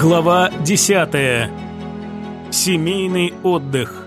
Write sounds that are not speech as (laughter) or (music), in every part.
Глава 10. Семейный отдых.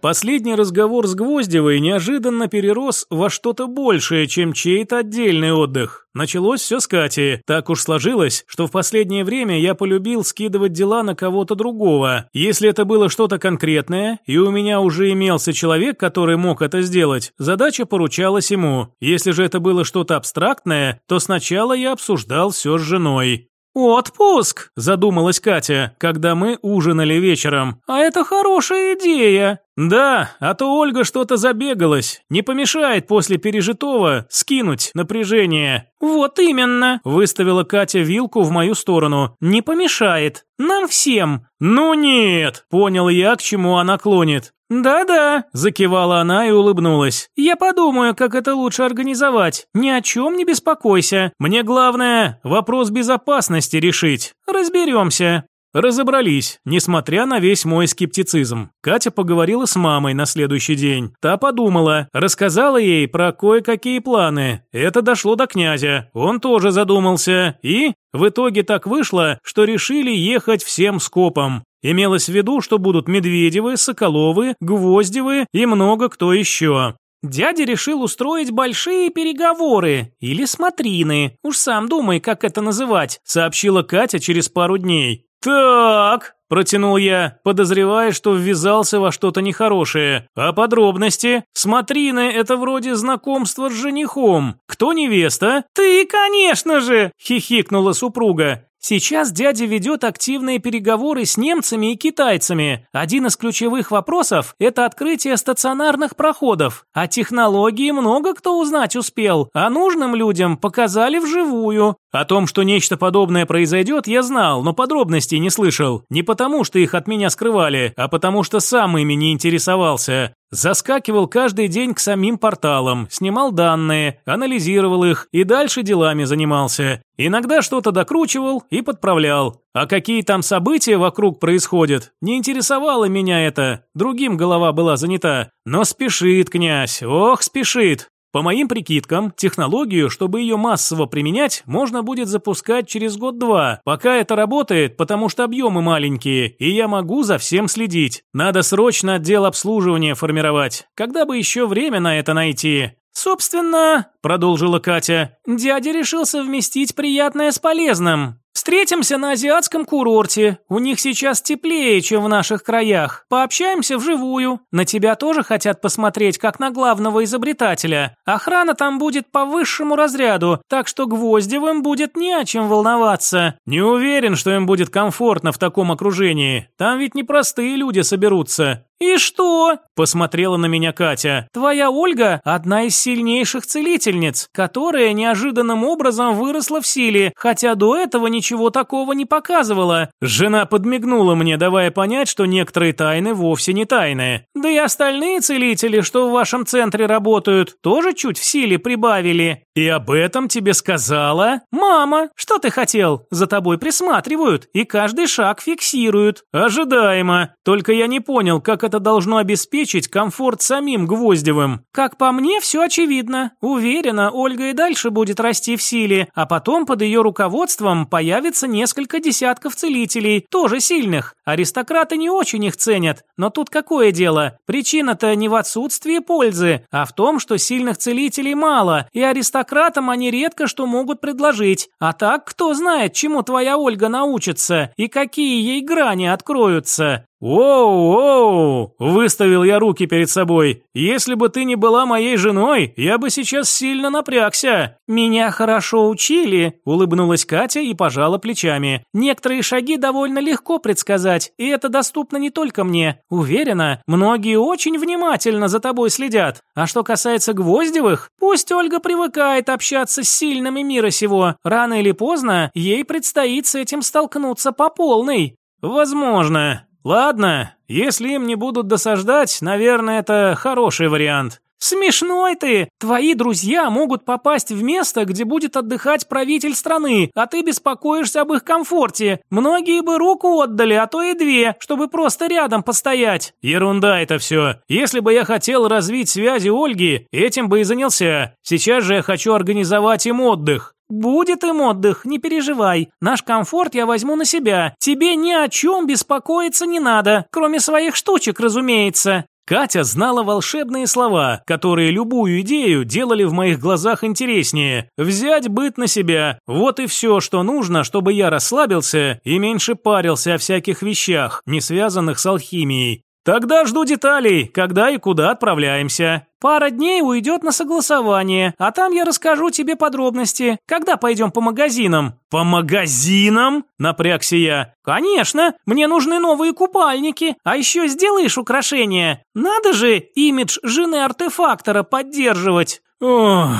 Последний разговор с Гвоздевой неожиданно перерос во что-то большее, чем чей-то отдельный отдых. Началось все с Кати. Так уж сложилось, что в последнее время я полюбил скидывать дела на кого-то другого. Если это было что-то конкретное, и у меня уже имелся человек, который мог это сделать, задача поручалась ему. Если же это было что-то абстрактное, то сначала я обсуждал все с женой. «Отпуск!» – задумалась Катя, когда мы ужинали вечером. «А это хорошая идея!» «Да, а то Ольга что-то забегалась. Не помешает после пережитого скинуть напряжение». «Вот именно», – выставила Катя вилку в мою сторону. «Не помешает. Нам всем». «Ну нет», – понял я, к чему она клонит. «Да-да», – закивала она и улыбнулась. «Я подумаю, как это лучше организовать. Ни о чем не беспокойся. Мне главное – вопрос безопасности решить. Разберемся». Разобрались, несмотря на весь мой скептицизм. Катя поговорила с мамой на следующий день. Та подумала, рассказала ей про кое-какие планы. Это дошло до князя. Он тоже задумался. И в итоге так вышло, что решили ехать всем скопом. Имелось в виду, что будут Медведевы, Соколовы, Гвоздевы и много кто еще. Дядя решил устроить большие переговоры или смотрины. Уж сам думай, как это называть, сообщила Катя через пару дней. «Так», – протянул я, подозревая, что ввязался во что-то нехорошее. «А подробности? Смотрины – это вроде знакомства с женихом. Кто невеста?» «Ты, конечно же!» – хихикнула супруга. Сейчас дядя ведет активные переговоры с немцами и китайцами. Один из ключевых вопросов – это открытие стационарных проходов. О технологии много кто узнать успел, а нужным людям показали вживую. О том, что нечто подобное произойдет, я знал, но подробностей не слышал. Не потому, что их от меня скрывали, а потому, что сам ими не интересовался. Заскакивал каждый день к самим порталам, снимал данные, анализировал их и дальше делами занимался. Иногда что-то докручивал и подправлял. А какие там события вокруг происходят, не интересовало меня это. Другим голова была занята. Но спешит князь, ох, спешит. По моим прикидкам, технологию, чтобы ее массово применять, можно будет запускать через год-два. Пока это работает, потому что объемы маленькие, и я могу за всем следить. Надо срочно отдел обслуживания формировать. Когда бы еще время на это найти? «Собственно», – продолжила Катя, – «дядя решил совместить приятное с полезным. Встретимся на азиатском курорте. У них сейчас теплее, чем в наших краях. Пообщаемся вживую. На тебя тоже хотят посмотреть, как на главного изобретателя. Охрана там будет по высшему разряду, так что Гвоздевым будет не о чем волноваться. Не уверен, что им будет комфортно в таком окружении. Там ведь непростые люди соберутся. «И что?» – посмотрела на меня Катя. «Твоя Ольга – одна из сильнейших целительниц, которая неожиданным образом выросла в силе, хотя до этого ничего такого не показывала». Жена подмигнула мне, давая понять, что некоторые тайны вовсе не тайны. «Да и остальные целители, что в вашем центре работают, тоже чуть в силе прибавили». «И об этом тебе сказала?» «Мама, что ты хотел? За тобой присматривают и каждый шаг фиксируют». «Ожидаемо. Только я не понял, как это должно обеспечить комфорт самим Гвоздевым. Как по мне, все очевидно. Уверена, Ольга и дальше будет расти в силе, а потом под ее руководством появится несколько десятков целителей, тоже сильных. Аристократы не очень их ценят, но тут какое дело? Причина-то не в отсутствии пользы, а в том, что сильных целителей мало, и аристократам они редко что могут предложить. А так, кто знает, чему твоя Ольга научится и какие ей грани откроются. «Воу-воу!» – выставил я руки перед собой. «Если бы ты не была моей женой, я бы сейчас сильно напрягся». «Меня хорошо учили», – улыбнулась Катя и пожала плечами. «Некоторые шаги довольно легко предсказать, и это доступно не только мне. Уверена, многие очень внимательно за тобой следят. А что касается Гвоздевых, пусть Ольга привыкает общаться с сильными мира сего. Рано или поздно ей предстоит с этим столкнуться по полной». «Возможно», Ладно, если им не будут досаждать, наверное, это хороший вариант. «Смешной ты! Твои друзья могут попасть в место, где будет отдыхать правитель страны, а ты беспокоишься об их комфорте. Многие бы руку отдали, а то и две, чтобы просто рядом постоять». «Ерунда это все. Если бы я хотел развить связи Ольги, этим бы и занялся. Сейчас же я хочу организовать им отдых. «Будет им отдых, не переживай. Наш комфорт я возьму на себя. Тебе ни о чем беспокоиться не надо, кроме своих штучек, разумеется». Катя знала волшебные слова, которые любую идею делали в моих глазах интереснее. Взять быт на себя – вот и все, что нужно, чтобы я расслабился и меньше парился о всяких вещах, не связанных с алхимией. Тогда жду деталей, когда и куда отправляемся. Пара дней уйдет на согласование, а там я расскажу тебе подробности. Когда пойдем по магазинам? По магазинам? Напрягся я. Конечно, мне нужны новые купальники, а еще сделаешь украшения. Надо же имидж жены артефактора поддерживать. Ох,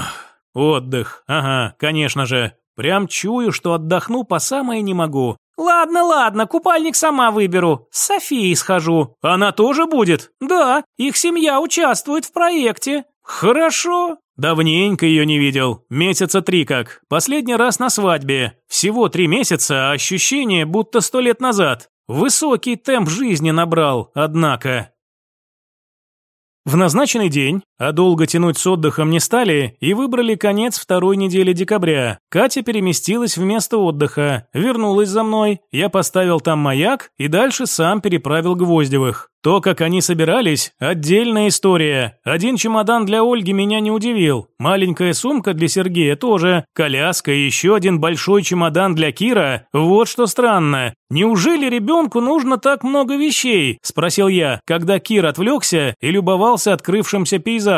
отдых, ага, конечно же. Прям чую, что отдохну по самое не могу. «Ладно, ладно, купальник сама выберу. С Софией схожу». «Она тоже будет?» «Да, их семья участвует в проекте». «Хорошо». Давненько ее не видел. Месяца три как. Последний раз на свадьбе. Всего три месяца, а ощущение, будто сто лет назад. Высокий темп жизни набрал, однако. В назначенный день, а долго тянуть с отдыхом не стали, и выбрали конец второй недели декабря. Катя переместилась в место отдыха, вернулась за мной, я поставил там маяк и дальше сам переправил Гвоздевых. То, как они собирались, отдельная история. Один чемодан для Ольги меня не удивил. Маленькая сумка для Сергея тоже. Коляска и еще один большой чемодан для Кира. Вот что странно. «Неужели ребенку нужно так много вещей?» – спросил я, когда Кир отвлекся и любовался открывшимся пейзажем.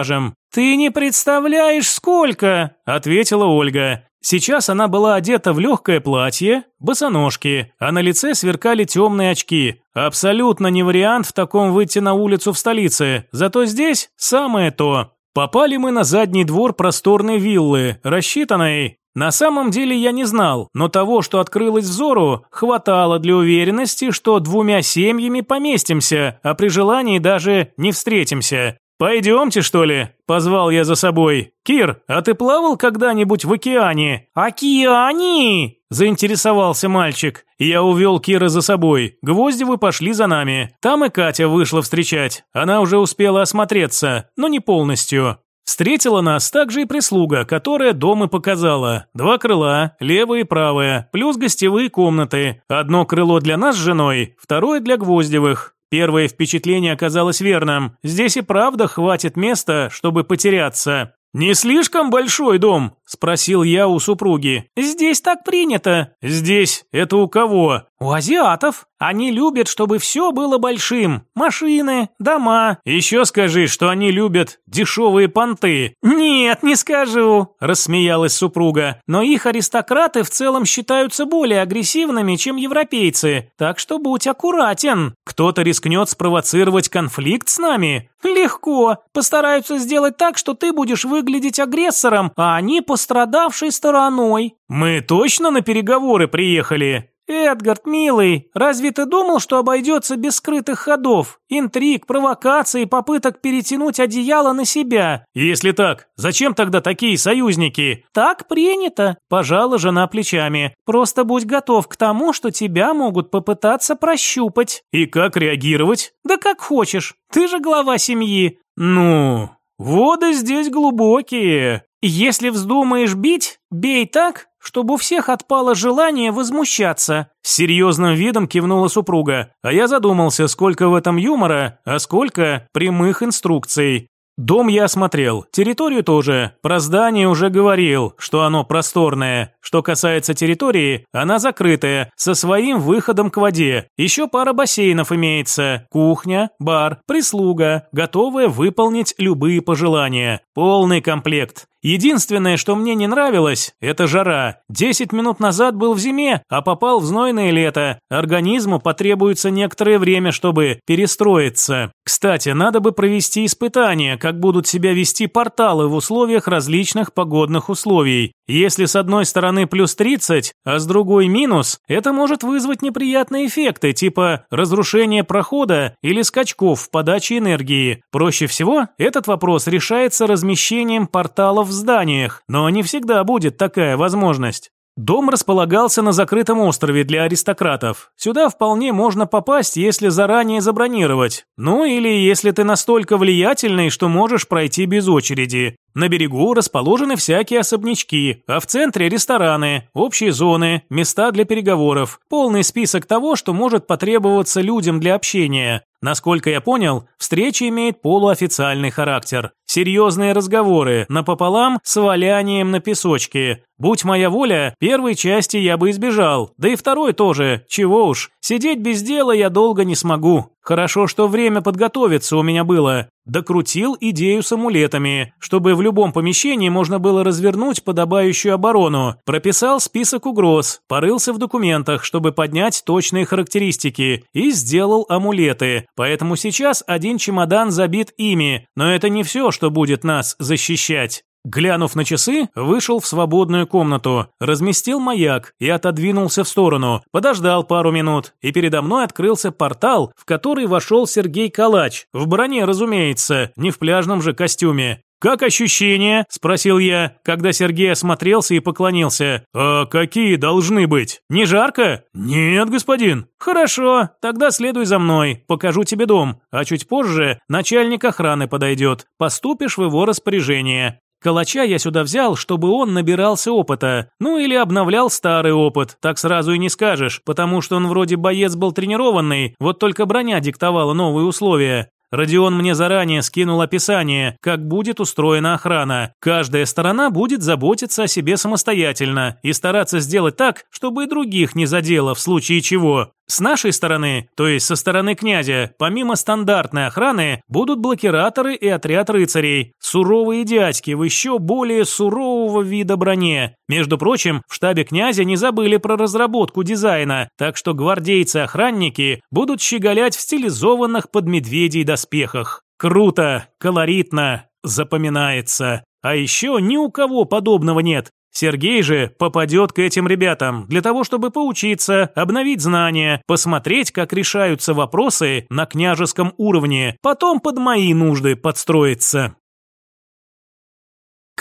«Ты не представляешь, сколько!» – ответила Ольга. Сейчас она была одета в легкое платье, босоножки, а на лице сверкали темные очки. Абсолютно не вариант в таком выйти на улицу в столице, зато здесь самое то. Попали мы на задний двор просторной виллы, рассчитанной на самом деле я не знал, но того, что открылось взору, хватало для уверенности, что двумя семьями поместимся, а при желании даже не встретимся. «Пойдемте, что ли?» – позвал я за собой. «Кир, а ты плавал когда-нибудь в океане?» «Океане?» – заинтересовался мальчик. Я увел Кира за собой. Гвоздевы пошли за нами. Там и Катя вышла встречать. Она уже успела осмотреться, но не полностью. Встретила нас также и прислуга, которая дом и показала. Два крыла, левое и правое, плюс гостевые комнаты. Одно крыло для нас с женой, второе для Гвоздевых. Первое впечатление оказалось верным. Здесь и правда хватит места, чтобы потеряться. «Не слишком большой дом?» – спросил я у супруги. «Здесь так принято». «Здесь? Это у кого?» «У азиатов. Они любят, чтобы все было большим. Машины, дома». «Еще скажи, что они любят дешевые понты». «Нет, не скажу», – рассмеялась супруга. «Но их аристократы в целом считаются более агрессивными, чем европейцы. Так что будь аккуратен. Кто-то рискнет спровоцировать конфликт с нами?» «Легко. Постараются сделать так, что ты будешь выглядеть агрессором, а они пострадавшей стороной». «Мы точно на переговоры приехали?» «Эдгард, милый, разве ты думал, что обойдется без скрытых ходов, интриг, провокаций и попыток перетянуть одеяло на себя?» «Если так, зачем тогда такие союзники?» «Так принято», – пожала жена плечами. «Просто будь готов к тому, что тебя могут попытаться прощупать». «И как реагировать?» «Да как хочешь, ты же глава семьи». «Ну, воды здесь глубокие». «Если вздумаешь бить, бей так, чтобы у всех отпало желание возмущаться». С серьезным видом кивнула супруга, а я задумался, сколько в этом юмора, а сколько прямых инструкций. Дом я осмотрел, территорию тоже. Про здание уже говорил, что оно просторное. Что касается территории, она закрытая, со своим выходом к воде. Еще пара бассейнов имеется, кухня, бар, прислуга, готовая выполнить любые пожелания. Полный комплект. Единственное, что мне не нравилось, это жара. Десять минут назад был в зиме, а попал в знойное лето. Организму потребуется некоторое время, чтобы перестроиться. Кстати, надо бы провести испытание, как будут себя вести порталы в условиях различных погодных условий. Если с одной стороны плюс 30, а с другой минус, это может вызвать неприятные эффекты, типа разрушения прохода или скачков в подаче энергии. Проще всего этот вопрос решается размещением порталов в зданиях, но не всегда будет такая возможность. Дом располагался на закрытом острове для аристократов. Сюда вполне можно попасть, если заранее забронировать. Ну или если ты настолько влиятельный, что можешь пройти без очереди. На берегу расположены всякие особнячки, а в центре рестораны, общие зоны, места для переговоров. Полный список того, что может потребоваться людям для общения. Насколько я понял, встреча имеет полуофициальный характер. Серьезные разговоры, напополам с валянием на песочке. Будь моя воля, первой части я бы избежал, да и второй тоже, чего уж. Сидеть без дела я долго не смогу. Хорошо, что время подготовиться у меня было. Докрутил идею с амулетами, чтобы в любом помещении можно было развернуть подобающую оборону. Прописал список угроз, порылся в документах, чтобы поднять точные характеристики, и сделал амулеты. Поэтому сейчас один чемодан забит ими, но это не все, что будет нас защищать. Глянув на часы, вышел в свободную комнату, разместил маяк и отодвинулся в сторону, подождал пару минут, и передо мной открылся портал, в который вошел Сергей Калач, в броне, разумеется, не в пляжном же костюме. «Как ощущения?» – спросил я, когда Сергей осмотрелся и поклонился. «А какие должны быть? Не жарко?» «Нет, господин». «Хорошо, тогда следуй за мной, покажу тебе дом, а чуть позже начальник охраны подойдет, поступишь в его распоряжение. Калача я сюда взял, чтобы он набирался опыта. Ну или обновлял старый опыт, так сразу и не скажешь, потому что он вроде боец был тренированный, вот только броня диктовала новые условия. Родион мне заранее скинул описание, как будет устроена охрана. Каждая сторона будет заботиться о себе самостоятельно и стараться сделать так, чтобы и других не задело в случае чего. С нашей стороны, то есть со стороны князя, помимо стандартной охраны, будут блокираторы и отряд рыцарей. Суровые дядьки в еще более сурового вида броне. Между прочим, в штабе князя не забыли про разработку дизайна, так что гвардейцы-охранники будут щеголять в стилизованных под медведей доспехах. Круто, колоритно, запоминается. А еще ни у кого подобного нет. Сергей же попадет к этим ребятам для того, чтобы поучиться, обновить знания, посмотреть, как решаются вопросы на княжеском уровне, потом под мои нужды подстроиться.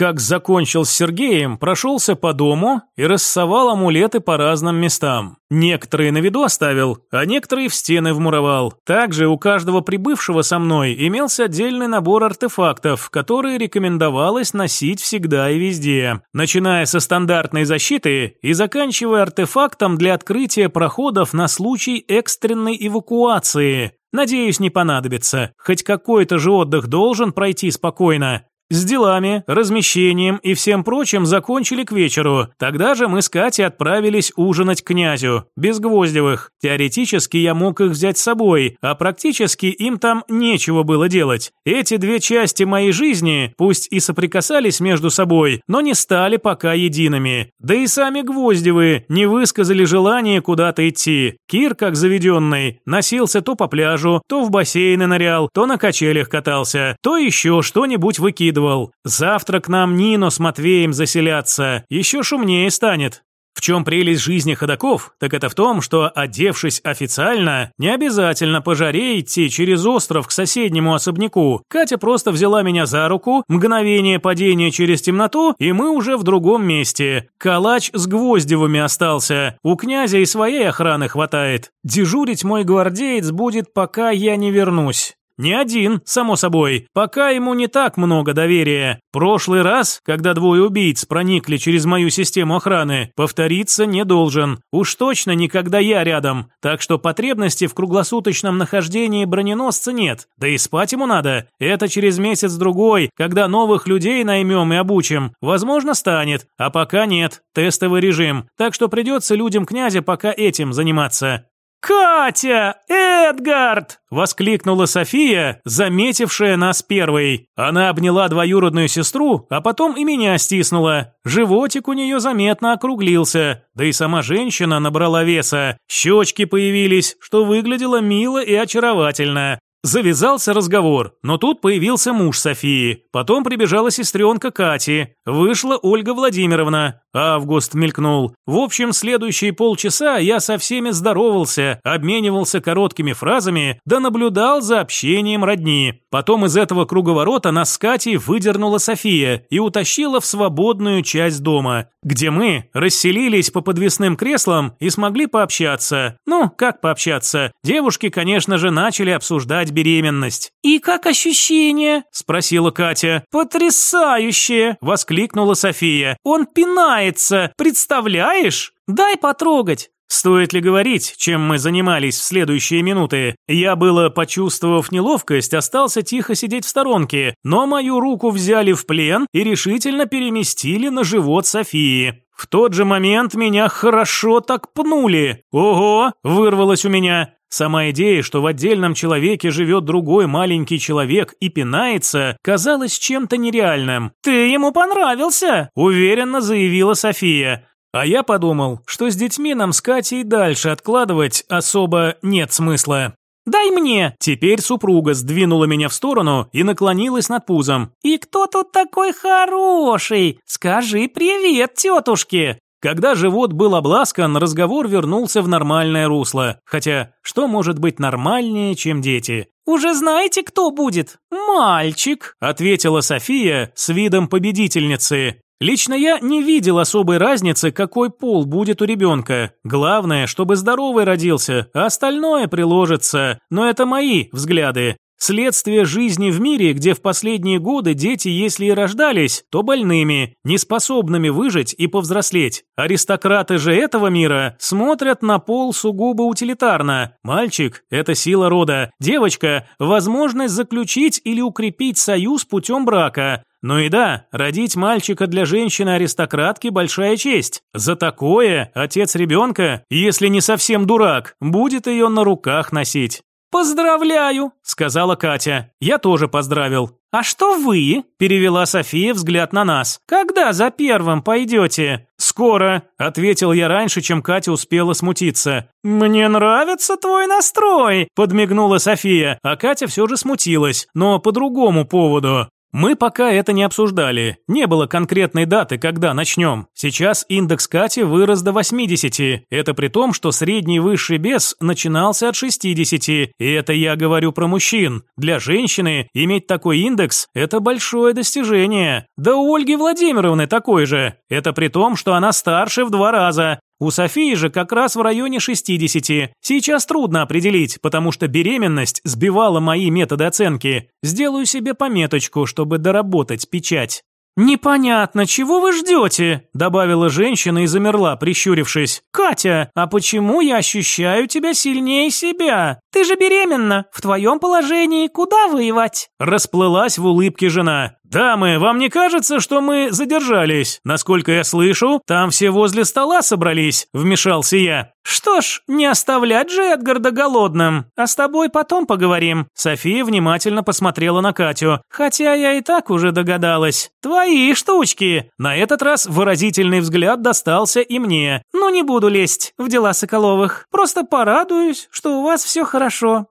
Как закончил с Сергеем, прошелся по дому и рассовал амулеты по разным местам. Некоторые на виду оставил, а некоторые в стены вмуровал. Также у каждого прибывшего со мной имелся отдельный набор артефактов, которые рекомендовалось носить всегда и везде. Начиная со стандартной защиты и заканчивая артефактом для открытия проходов на случай экстренной эвакуации. Надеюсь, не понадобится. Хоть какой-то же отдых должен пройти спокойно. С делами, размещением и всем прочим закончили к вечеру. Тогда же мы с Катей отправились ужинать к князю, без Гвоздевых. Теоретически я мог их взять с собой, а практически им там нечего было делать. Эти две части моей жизни, пусть и соприкасались между собой, но не стали пока едиными. Да и сами Гвоздевы не высказали желание куда-то идти. Кир, как заведенный, носился то по пляжу, то в бассейны нырял, то на качелях катался, то еще что-нибудь выкидывал скидывал. Завтра к нам Нино с Матвеем заселятся, еще шумнее станет. В чем прелесть жизни ходаков, так это в том, что, одевшись официально, не обязательно по жаре идти через остров к соседнему особняку. Катя просто взяла меня за руку, мгновение падения через темноту, и мы уже в другом месте. Калач с Гвоздевыми остался. У князя и своей охраны хватает. Дежурить мой гвардеец будет, пока я не вернусь. Не один, само собой, пока ему не так много доверия. Прошлый раз, когда двое убийц проникли через мою систему охраны, повториться не должен. Уж точно никогда я рядом. Так что потребности в круглосуточном нахождении броненосца нет. Да и спать ему надо. Это через месяц-другой, когда новых людей наймем и обучим. Возможно, станет. А пока нет. Тестовый режим. Так что придется людям князя пока этим заниматься. «Катя! Эдгард!» – воскликнула София, заметившая нас первой. Она обняла двоюродную сестру, а потом и меня стиснула. Животик у нее заметно округлился, да и сама женщина набрала веса. Щечки появились, что выглядело мило и очаровательно. Завязался разговор, но тут появился муж Софии. Потом прибежала сестренка Кати. Вышла Ольга Владимировна. Август мелькнул. В общем, следующие полчаса я со всеми здоровался, обменивался короткими фразами, да наблюдал за общением родни. Потом из этого круговорота нас с Катей выдернула София и утащила в свободную часть дома, где мы расселились по подвесным креслам и смогли пообщаться. Ну, как пообщаться? Девушки, конечно же, начали обсуждать беременность. «И как ощущение?» – спросила Катя. «Потрясающе!» – воскликнула София. «Он пинается, представляешь? Дай потрогать!» Стоит ли говорить, чем мы занимались в следующие минуты? Я было, почувствовав неловкость, остался тихо сидеть в сторонке, но мою руку взяли в плен и решительно переместили на живот Софии. В тот же момент меня хорошо так пнули. Ого, вырвалось у меня. Сама идея, что в отдельном человеке живет другой маленький человек и пинается, казалась чем-то нереальным. «Ты ему понравился!» – уверенно заявила София. А я подумал, что с детьми нам с Катей дальше откладывать особо нет смысла. «Дай мне!» Теперь супруга сдвинула меня в сторону и наклонилась над пузом. «И кто тут такой хороший? Скажи привет тетушке!» Когда живот был обласкан, разговор вернулся в нормальное русло. Хотя, что может быть нормальнее, чем дети? «Уже знаете, кто будет?» «Мальчик», — ответила София с видом победительницы. Лично я не видел особой разницы, какой пол будет у ребенка. Главное, чтобы здоровый родился, а остальное приложится. Но это мои взгляды. Следствие жизни в мире, где в последние годы дети, если и рождались, то больными, неспособными выжить и повзрослеть. Аристократы же этого мира смотрят на пол сугубо утилитарно. Мальчик – это сила рода, девочка – возможность заключить или укрепить союз путем брака. Ну и да, родить мальчика для женщины-аристократки – большая честь. За такое отец ребенка, если не совсем дурак, будет ее на руках носить. «Поздравляю», – сказала Катя. Я тоже поздравил. «А что вы?» – перевела София взгляд на нас. «Когда за первым пойдете?» «Скоро», – ответил я раньше, чем Катя успела смутиться. «Мне нравится твой настрой», – подмигнула София, а Катя все же смутилась, но по другому поводу. Мы пока это не обсуждали. Не было конкретной даты, когда начнем. Сейчас индекс Кати вырос до 80. Это при том, что средний высший бес начинался от 60. И это я говорю про мужчин. Для женщины иметь такой индекс – это большое достижение. Да у Ольги Владимировны такой же. Это при том, что она старше в два раза. У Софии же как раз в районе 60. Сейчас трудно определить, потому что беременность сбивала мои методы оценки. Сделаю себе пометочку, чтобы доработать печать. «Непонятно, чего вы ждете?» – добавила женщина и замерла, прищурившись. «Катя, а почему я ощущаю тебя сильнее себя? Ты же беременна. В твоем положении куда воевать?» Расплылась в улыбке жена. «Дамы, вам не кажется, что мы задержались? Насколько я слышу, там все возле стола собрались», – вмешался я. «Что ж, не оставлять же Эдгарда голодным. А с тобой потом поговорим». София внимательно посмотрела на Катю. «Хотя я и так уже догадалась. Твои штучки». На этот раз выразительный взгляд достался и мне. «Ну, не буду лезть в дела Соколовых. Просто порадуюсь, что у вас все хорошо.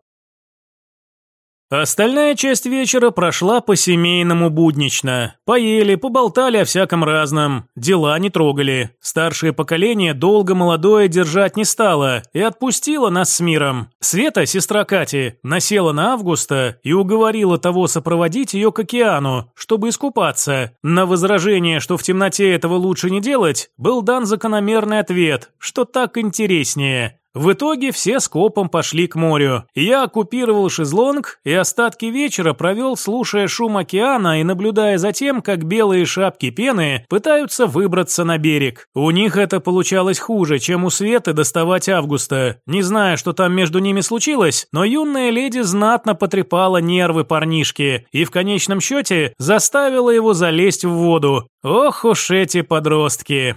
Остальная часть вечера прошла по-семейному буднично. Поели, поболтали о всяком разном, дела не трогали. Старшее поколение долго молодое держать не стало и отпустило нас с миром. Света, сестра Кати, насела на Августа и уговорила того сопроводить ее к океану, чтобы искупаться. На возражение, что в темноте этого лучше не делать, был дан закономерный ответ, что так интереснее. В итоге все скопом пошли к морю. Я оккупировал шезлонг и остатки вечера провел, слушая шум океана и наблюдая за тем, как белые шапки пены пытаются выбраться на берег. У них это получалось хуже, чем у Светы доставать Августа. Не знаю, что там между ними случилось, но юная леди знатно потрепала нервы парнишки и в конечном счете заставила его залезть в воду. Ох уж эти подростки.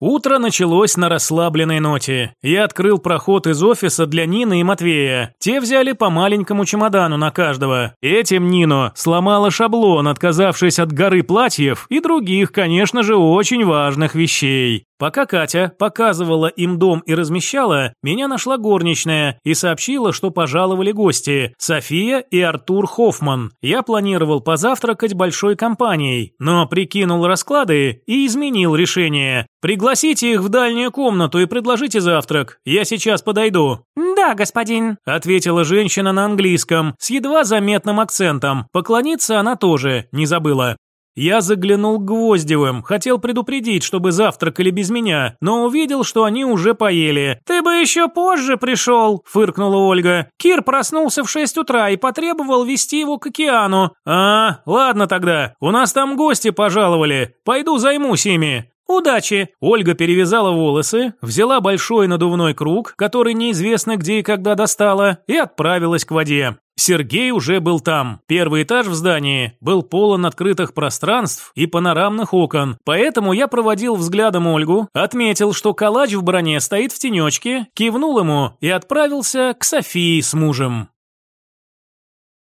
Утро началось на расслабленной ноте. Я открыл проход из офиса для Нины и Матвея. Те взяли по маленькому чемодану на каждого. Этим Нино сломала шаблон, отказавшись от горы платьев и других, конечно же, очень важных вещей. Пока Катя показывала им дом и размещала, меня нашла горничная и сообщила, что пожаловали гости – София и Артур Хоффман. Я планировал позавтракать большой компанией, но прикинул расклады и изменил решение. Пригласите их в дальнюю комнату и предложите завтрак. Я сейчас подойду. «Да, господин», – ответила женщина на английском с едва заметным акцентом. Поклониться она тоже не забыла. Я заглянул к Гвоздевым, хотел предупредить, чтобы завтракали без меня, но увидел, что они уже поели. «Ты бы еще позже пришел», – фыркнула Ольга. «Кир проснулся в шесть утра и потребовал вести его к океану». «А, ладно тогда, у нас там гости пожаловали, пойду займусь ими». «Удачи!» Ольга перевязала волосы, взяла большой надувной круг, который неизвестно где и когда достала, и отправилась к воде. Сергей уже был там. Первый этаж в здании был полон открытых пространств и панорамных окон, поэтому я проводил взглядом Ольгу, отметил, что калач в броне стоит в тенечке, кивнул ему и отправился к Софии с мужем.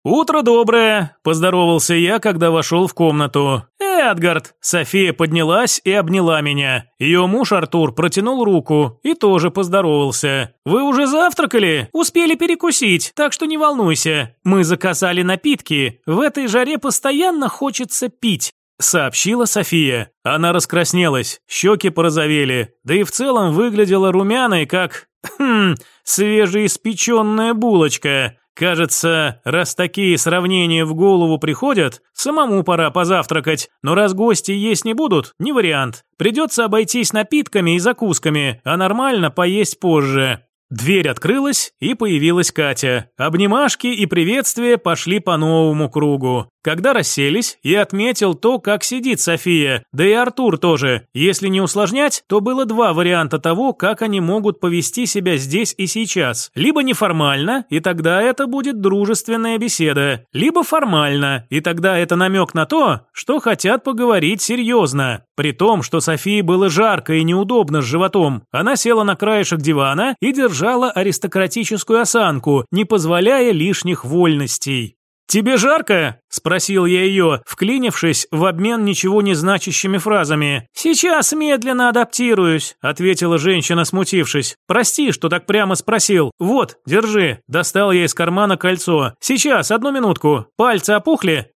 «Утро доброе!» – поздоровался я, когда вошел в комнату. «Эдгард!» – София поднялась и обняла меня. Ее муж Артур протянул руку и тоже поздоровался. «Вы уже завтракали? Успели перекусить, так что не волнуйся. Мы заказали напитки. В этой жаре постоянно хочется пить». Сообщила София. Она раскраснелась, щеки порозовели, да и в целом выглядела румяной, как... Хм, свежеиспеченная булочка. Кажется, раз такие сравнения в голову приходят, самому пора позавтракать, но раз гости есть не будут, не вариант. Придется обойтись напитками и закусками, а нормально поесть позже. Дверь открылась, и появилась Катя. Обнимашки и приветствия пошли по новому кругу. Когда расселись, я отметил то, как сидит София, да и Артур тоже. Если не усложнять, то было два варианта того, как они могут повести себя здесь и сейчас. Либо неформально, и тогда это будет дружественная беседа, либо формально, и тогда это намек на то, что хотят поговорить серьезно. При том, что Софии было жарко и неудобно с животом, она села на краешек дивана и держала аристократическую осанку, не позволяя лишних вольностей. «Тебе жарко?» – спросил я ее, вклинившись в обмен ничего не значащими фразами. «Сейчас медленно адаптируюсь», – ответила женщина, смутившись. «Прости, что так прямо спросил. Вот, держи». Достал я из кармана кольцо. «Сейчас, одну минутку. Пальцы опухли?»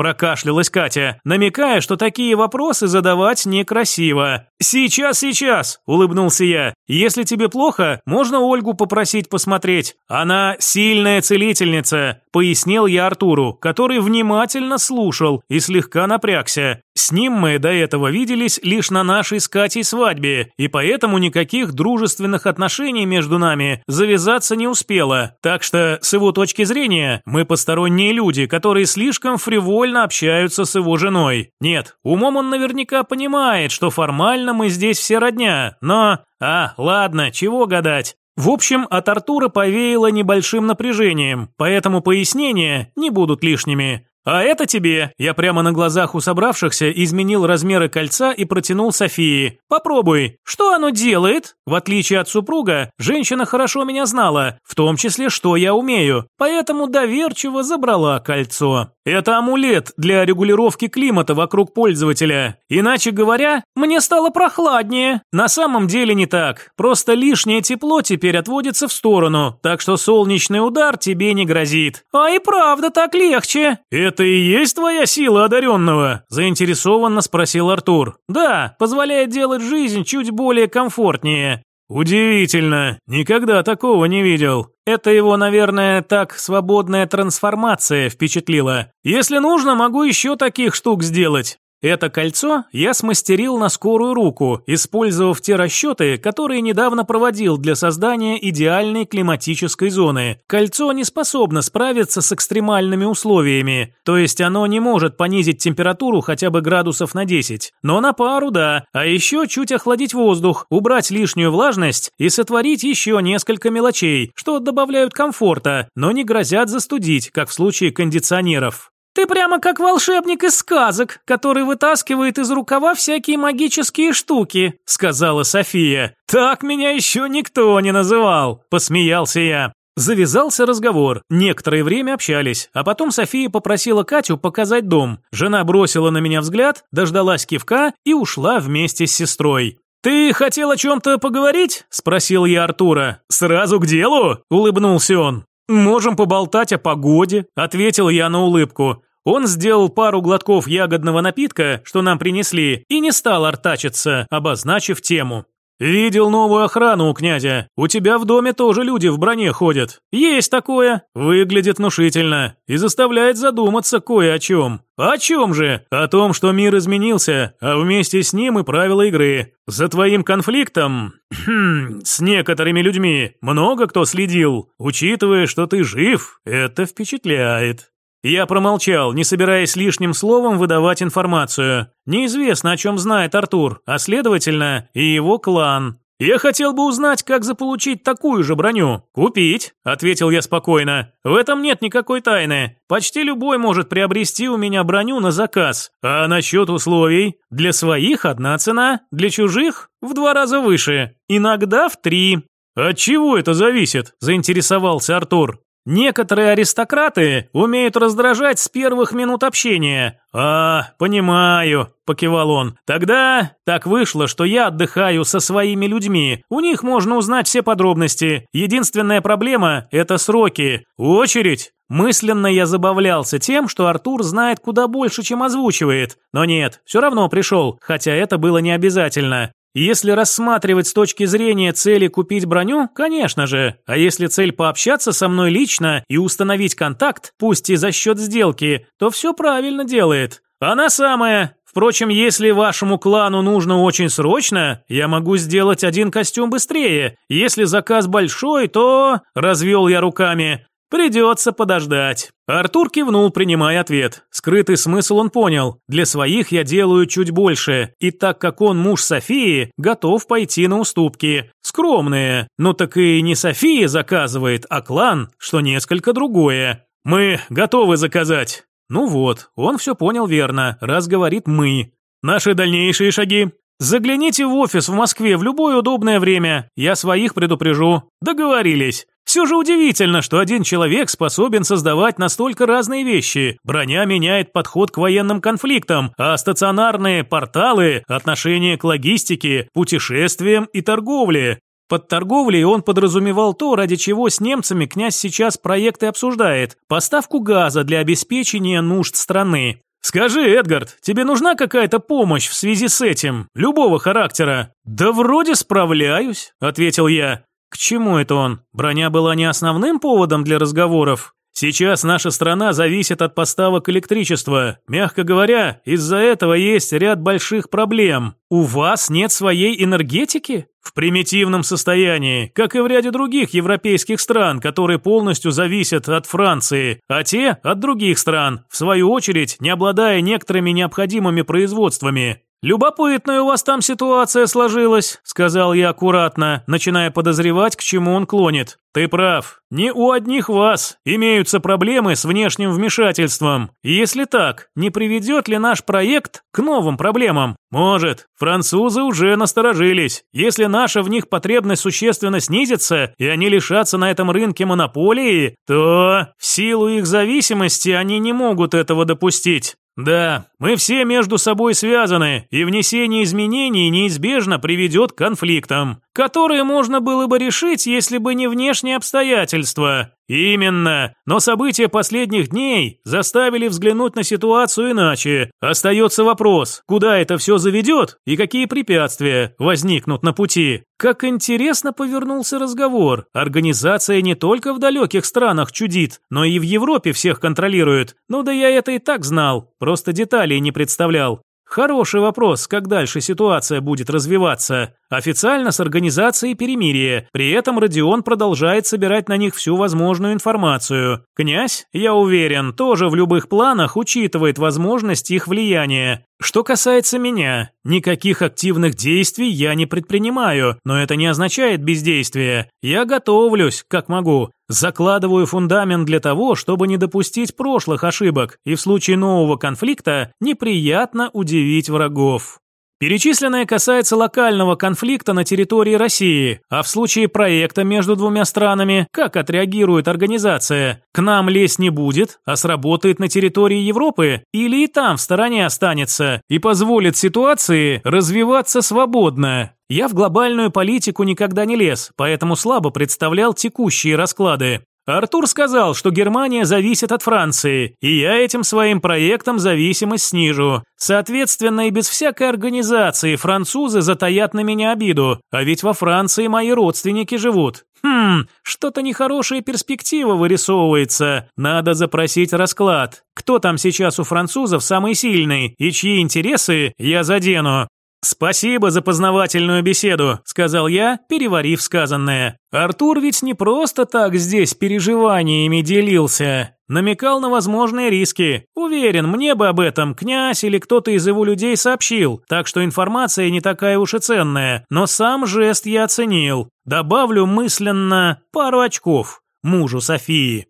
Прокашлялась Катя, намекая, что такие вопросы задавать некрасиво. «Сейчас, сейчас!» – улыбнулся я. «Если тебе плохо, можно Ольгу попросить посмотреть. Она сильная целительница», – пояснил я Артуру, который внимательно слушал и слегка напрягся. С ним мы до этого виделись лишь на нашей с Катей свадьбе, и поэтому никаких дружественных отношений между нами завязаться не успело. Так что, с его точки зрения, мы посторонние люди, которые слишком фривольно общаются с его женой. Нет, умом он наверняка понимает, что формально мы здесь все родня, но... А, ладно, чего гадать. В общем, от Артура повеяло небольшим напряжением, поэтому пояснения не будут лишними. «А это тебе!» Я прямо на глазах у собравшихся изменил размеры кольца и протянул Софии. «Попробуй!» «Что оно делает?» В отличие от супруга, женщина хорошо меня знала, в том числе, что я умею, поэтому доверчиво забрала кольцо. Это амулет для регулировки климата вокруг пользователя. Иначе говоря, мне стало прохладнее. На самом деле не так. Просто лишнее тепло теперь отводится в сторону, так что солнечный удар тебе не грозит. А и правда так легче. Это и есть твоя сила одаренного? Заинтересованно спросил Артур. Да, позволяет делать жизнь чуть более комфортнее. «Удивительно, никогда такого не видел. Это его, наверное, так свободная трансформация впечатлила. Если нужно, могу еще таких штук сделать. Это кольцо я смастерил на скорую руку, использовав те расчеты, которые недавно проводил для создания идеальной климатической зоны. Кольцо не способно справиться с экстремальными условиями, то есть оно не может понизить температуру хотя бы градусов на 10. Но на пару да, а еще чуть охладить воздух, убрать лишнюю влажность и сотворить еще несколько мелочей, что добавляют комфорта, но не грозят застудить, как в случае кондиционеров. Ты прямо как волшебник из сказок, который вытаскивает из рукава всякие магические штуки», сказала София. «Так меня еще никто не называл», посмеялся я. Завязался разговор. Некоторое время общались, а потом София попросила Катю показать дом. Жена бросила на меня взгляд, дождалась кивка и ушла вместе с сестрой. «Ты хотел о чем-то поговорить?» – спросил я Артура. «Сразу к делу?» – улыбнулся он. «Можем поболтать о погоде», – ответил я на улыбку. Он сделал пару глотков ягодного напитка, что нам принесли, и не стал артачиться, обозначив тему. «Видел новую охрану у князя. У тебя в доме тоже люди в броне ходят. Есть такое. Выглядит внушительно и заставляет задуматься кое о чем. О чем же? О том, что мир изменился, а вместе с ним и правила игры. За твоим конфликтом (clears throat) хм, с некоторыми людьми много кто следил. Учитывая, что ты жив, это впечатляет». Я промолчал, не собираясь лишним словом выдавать информацию. Неизвестно, о чем знает Артур, а следовательно, и его клан. «Я хотел бы узнать, как заполучить такую же броню. Купить», — ответил я спокойно. «В этом нет никакой тайны. Почти любой может приобрести у меня броню на заказ. А насчет условий? Для своих одна цена, для чужих в два раза выше. Иногда в три». «От чего это зависит?» – заинтересовался Артур. Некоторые аристократы умеют раздражать с первых минут общения. А, понимаю, покивал он. Тогда так вышло, что я отдыхаю со своими людьми. У них можно узнать все подробности. Единственная проблема это сроки. Очередь. Мысленно я забавлялся тем, что Артур знает куда больше, чем озвучивает. Но нет, все равно пришел, хотя это было не обязательно. Если рассматривать с точки зрения цели купить броню, конечно же. А если цель пообщаться со мной лично и установить контакт, пусть и за счет сделки, то все правильно делает. Она самая. Впрочем, если вашему клану нужно очень срочно, я могу сделать один костюм быстрее. Если заказ большой, то... Развел я руками. Придется подождать. Артур кивнул, принимая ответ. Скрытый смысл он понял. Для своих я делаю чуть больше, и так как он муж Софии, готов пойти на уступки. Скромные. Но так и не София заказывает, а клан, что несколько другое. Мы готовы заказать. Ну вот, он все понял верно, раз говорит «мы». Наши дальнейшие шаги. Загляните в офис в Москве в любое удобное время. Я своих предупрежу. Договорились. Все же удивительно, что один человек способен создавать настолько разные вещи. Броня меняет подход к военным конфликтам, а стационарные порталы – отношение к логистике, путешествиям и торговле. Под торговлей он подразумевал то, ради чего с немцами князь сейчас проекты обсуждает – поставку газа для обеспечения нужд страны. «Скажи, Эдгард, тебе нужна какая-то помощь в связи с этим, любого характера?» «Да вроде справляюсь», – ответил я. К чему это он? Броня была не основным поводом для разговоров. Сейчас наша страна зависит от поставок электричества. Мягко говоря, из-за этого есть ряд больших проблем. У вас нет своей энергетики? В примитивном состоянии, как и в ряде других европейских стран, которые полностью зависят от Франции, а те от других стран, в свою очередь, не обладая некоторыми необходимыми производствами. «Любопытная у вас там ситуация сложилась», – сказал я аккуратно, начиная подозревать, к чему он клонит. «Ты прав. Не у одних вас имеются проблемы с внешним вмешательством. Если так, не приведет ли наш проект к новым проблемам? Может. Французы уже насторожились. Если наша в них потребность существенно снизится, и они лишатся на этом рынке монополии, то в силу их зависимости они не могут этого допустить. Да, мы все между собой связаны, и внесение изменений неизбежно приведет к конфликтам, которые можно было бы решить, если бы не внешние обстоятельства. Именно, но события последних дней заставили взглянуть на ситуацию иначе. Остается вопрос, куда это все заведет и какие препятствия возникнут на пути. Как интересно повернулся разговор. Организация не только в далеких странах чудит, но и в Европе всех контролирует. Ну да я это и так знал, просто деталей не представлял. Хороший вопрос, как дальше ситуация будет развиваться. Официально с организацией перемирия, при этом Родион продолжает собирать на них всю возможную информацию. Князь, я уверен, тоже в любых планах учитывает возможность их влияния. Что касается меня, никаких активных действий я не предпринимаю, но это не означает бездействие. Я готовлюсь, как могу. Закладываю фундамент для того, чтобы не допустить прошлых ошибок и в случае нового конфликта неприятно удивить врагов. Перечисленное касается локального конфликта на территории России, а в случае проекта между двумя странами, как отреагирует организация? К нам лезть не будет, а сработает на территории Европы или и там в стороне останется и позволит ситуации развиваться свободно? Я в глобальную политику никогда не лез, поэтому слабо представлял текущие расклады. Артур сказал, что Германия зависит от Франции, и я этим своим проектом зависимость снижу. Соответственно, и без всякой организации французы затаят на меня обиду, а ведь во Франции мои родственники живут. Хм, что-то нехорошая перспектива вырисовывается. Надо запросить расклад. Кто там сейчас у французов самый сильный и чьи интересы я задену? «Спасибо за познавательную беседу», – сказал я, переварив сказанное. Артур ведь не просто так здесь переживаниями делился. Намекал на возможные риски. Уверен, мне бы об этом князь или кто-то из его людей сообщил, так что информация не такая уж и ценная. Но сам жест я оценил. Добавлю мысленно пару очков мужу Софии.